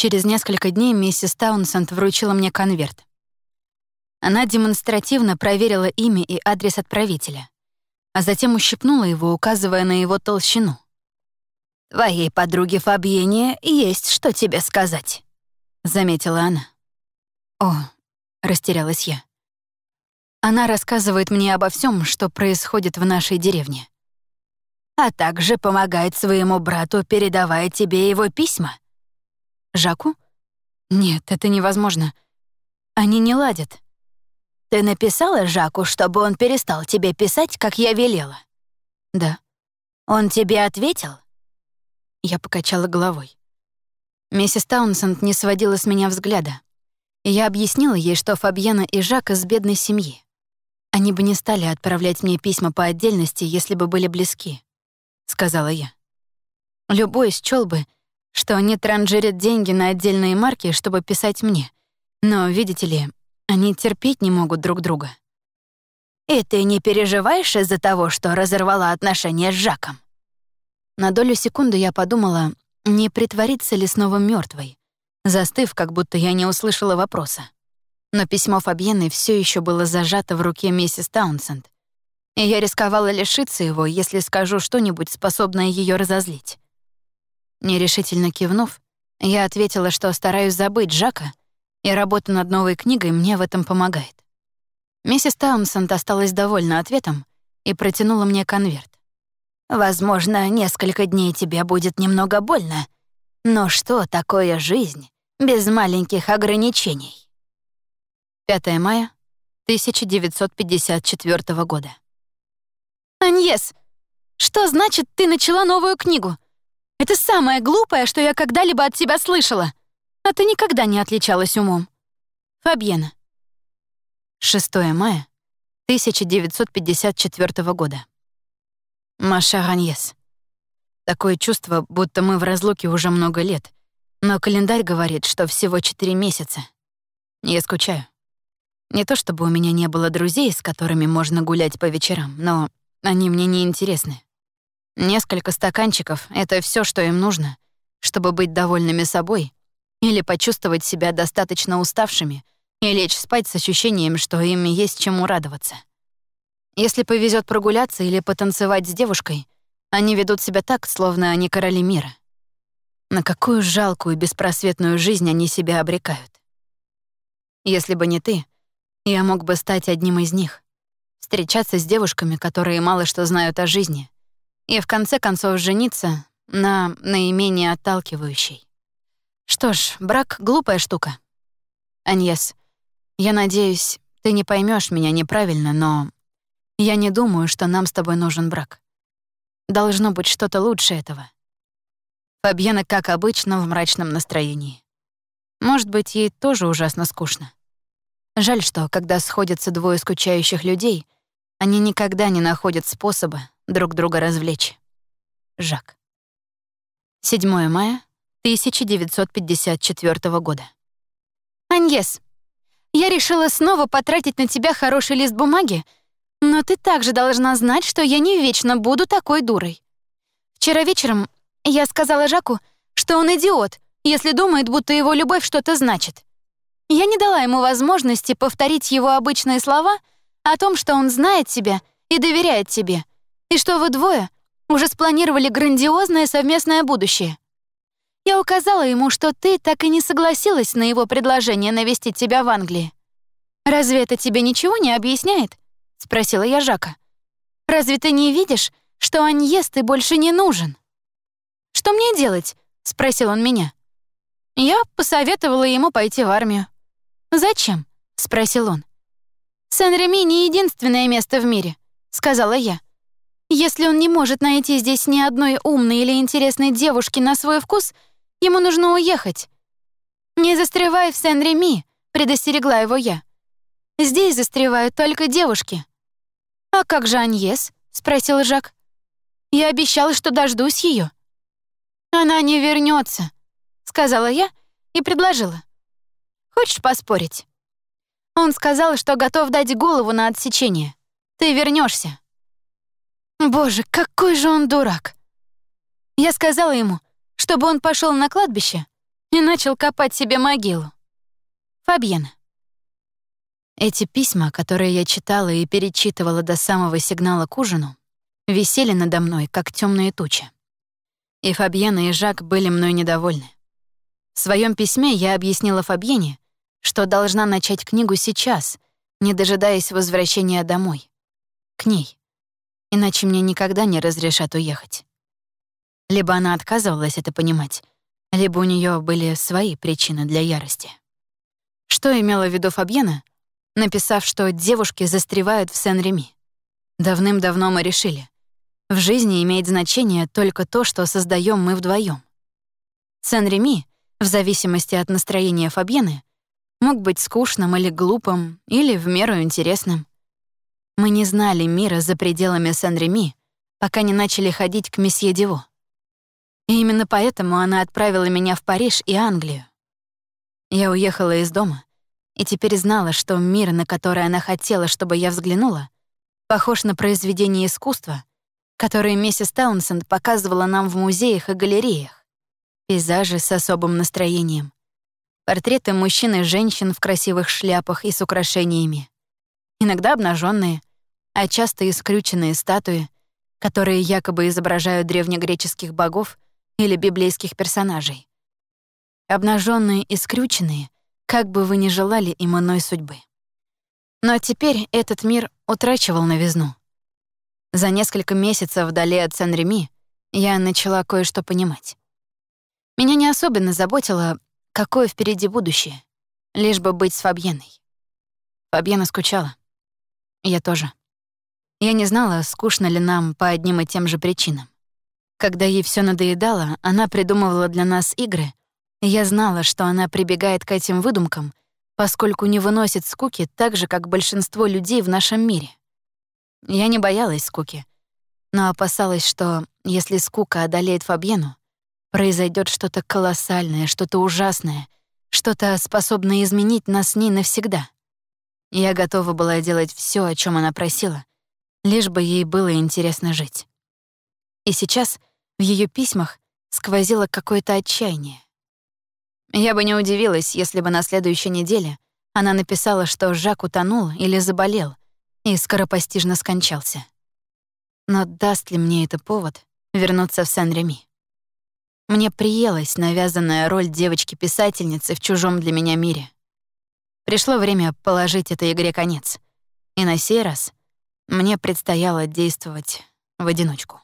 Через несколько дней миссис Таунсенд вручила мне конверт. Она демонстративно проверила имя и адрес отправителя, а затем ущипнула его, указывая на его толщину. «Твоей подруге Фабьене есть что тебе сказать», — заметила она. «О», — растерялась я. Она рассказывает мне обо всем, что происходит в нашей деревне. А также помогает своему брату, передавая тебе его письма. Жаку? Нет, это невозможно. Они не ладят. Ты написала Жаку, чтобы он перестал тебе писать, как я велела? Да. Он тебе ответил? Я покачала головой. Миссис Таунсенд не сводила с меня взгляда. Я объяснила ей, что Фабьена и Жак из бедной семьи. Они бы не стали отправлять мне письма по отдельности, если бы были близки, — сказала я. Любой счёл бы, что они транжирят деньги на отдельные марки, чтобы писать мне. Но, видите ли, они терпеть не могут друг друга. «И ты не переживаешь из-за того, что разорвала отношения с Жаком?» На долю секунды я подумала, не притвориться ли снова мертвой, застыв, как будто я не услышала вопроса. Но письмо Фабьены все еще было зажато в руке миссис Таунсенд, и я рисковала лишиться его, если скажу что-нибудь, способное ее разозлить. Нерешительно кивнув, я ответила, что стараюсь забыть Жака и работа над новой книгой мне в этом помогает. Миссис Таунсенд осталась довольна ответом и протянула мне конверт. «Возможно, несколько дней тебе будет немного больно, но что такое жизнь без маленьких ограничений?» 5 мая 1954 года. «Аньес, что значит, ты начала новую книгу? Это самое глупое, что я когда-либо от тебя слышала!» А ты никогда не отличалась умом. Фабьена. 6 мая 1954 года. Маша Раньес. Такое чувство, будто мы в разлуке уже много лет, но календарь говорит, что всего 4 месяца. Я скучаю. Не то чтобы у меня не было друзей, с которыми можно гулять по вечерам, но они мне не интересны. Несколько стаканчиков — это все, что им нужно, чтобы быть довольными собой или почувствовать себя достаточно уставшими и лечь спать с ощущением, что им есть чему радоваться. Если повезет прогуляться или потанцевать с девушкой, они ведут себя так, словно они короли мира. На какую жалкую беспросветную жизнь они себя обрекают. Если бы не ты, я мог бы стать одним из них, встречаться с девушками, которые мало что знают о жизни, и в конце концов жениться на наименее отталкивающей. Что ж, брак — глупая штука. Аньес, я надеюсь, ты не поймешь меня неправильно, но я не думаю, что нам с тобой нужен брак. Должно быть что-то лучше этого. Фабьена, как обычно, в мрачном настроении. Может быть, ей тоже ужасно скучно. Жаль, что, когда сходятся двое скучающих людей, они никогда не находят способа друг друга развлечь. Жак. 7 мая 1954 года. «Аньес, я решила снова потратить на тебя хороший лист бумаги, но ты также должна знать, что я не вечно буду такой дурой. Вчера вечером я сказала Жаку, что он идиот, если думает, будто его любовь что-то значит. Я не дала ему возможности повторить его обычные слова о том, что он знает тебя и доверяет тебе, и что вы двое уже спланировали грандиозное совместное будущее. Я указала ему, что ты так и не согласилась на его предложение навестить тебя в Англии. Разве это тебе ничего не объясняет? спросила я Жака. Разве ты не видишь, что Аньес ты больше не нужен? Что мне делать? спросил он меня. Я посоветовала ему пойти в армию. Зачем? спросил он. Сен-Реми не единственное место в мире, сказала я. Если он не может найти здесь ни одной умной или интересной девушки на свой вкус, Ему нужно уехать. Не застревай в Сен-Реми, предостерегла его я. Здесь застревают только девушки. А как же Аньес? спросил Жак. Я обещала, что дождусь ее. Она не вернется, сказала я и предложила. Хочешь поспорить? Он сказал, что готов дать голову на отсечение. Ты вернешься. Боже, какой же он дурак. Я сказала ему, чтобы он пошел на кладбище, и начал копать себе могилу. Фабьен. Эти письма, которые я читала и перечитывала до самого сигнала к ужину, висели надо мной, как темные тучи. И Фабьена и Жак были мной недовольны. В своем письме я объяснила Фабьене, что должна начать книгу сейчас, не дожидаясь возвращения домой. К ней. Иначе мне никогда не разрешат уехать. Либо она отказывалась это понимать, либо у нее были свои причины для ярости. Что имела в виду Фабьена, написав, что девушки застревают в Сен-Реми? Давным-давно мы решили. В жизни имеет значение только то, что создаем мы вдвоем. Сен-Реми, в зависимости от настроения Фабьены, мог быть скучным или глупым, или в меру интересным. Мы не знали мира за пределами Сен-Реми, пока не начали ходить к месье Диво. И именно поэтому она отправила меня в Париж и Англию. Я уехала из дома и теперь знала, что мир, на который она хотела, чтобы я взглянула, похож на произведение искусства, которое миссис Таунсенд показывала нам в музеях и галереях. Пейзажи с особым настроением. Портреты мужчин и женщин в красивых шляпах и с украшениями. Иногда обнаженные, а часто и статуи, которые якобы изображают древнегреческих богов или библейских персонажей. Обнаженные и скрюченные, как бы вы ни желали им иной судьбы. Но теперь этот мир утрачивал новизну. За несколько месяцев вдали от Сен-Реми я начала кое-что понимать. Меня не особенно заботило, какое впереди будущее, лишь бы быть с Фабьеной. Фабьена скучала. Я тоже. Я не знала, скучно ли нам по одним и тем же причинам. Когда ей все надоедало, она придумывала для нас игры, я знала, что она прибегает к этим выдумкам, поскольку не выносит скуки так же, как большинство людей в нашем мире. Я не боялась скуки, но опасалась, что если скука одолеет Фабьену, произойдет что-то колоссальное, что-то ужасное, что-то способное изменить нас с ней навсегда. Я готова была делать все, о чем она просила, лишь бы ей было интересно жить. И сейчас — в ее письмах сквозило какое-то отчаяние. Я бы не удивилась, если бы на следующей неделе она написала, что Жак утонул или заболел и скоропостижно скончался. Но даст ли мне это повод вернуться в Сен-Реми? Мне приелась навязанная роль девочки-писательницы в чужом для меня мире. Пришло время положить этой игре конец. И на сей раз мне предстояло действовать в одиночку.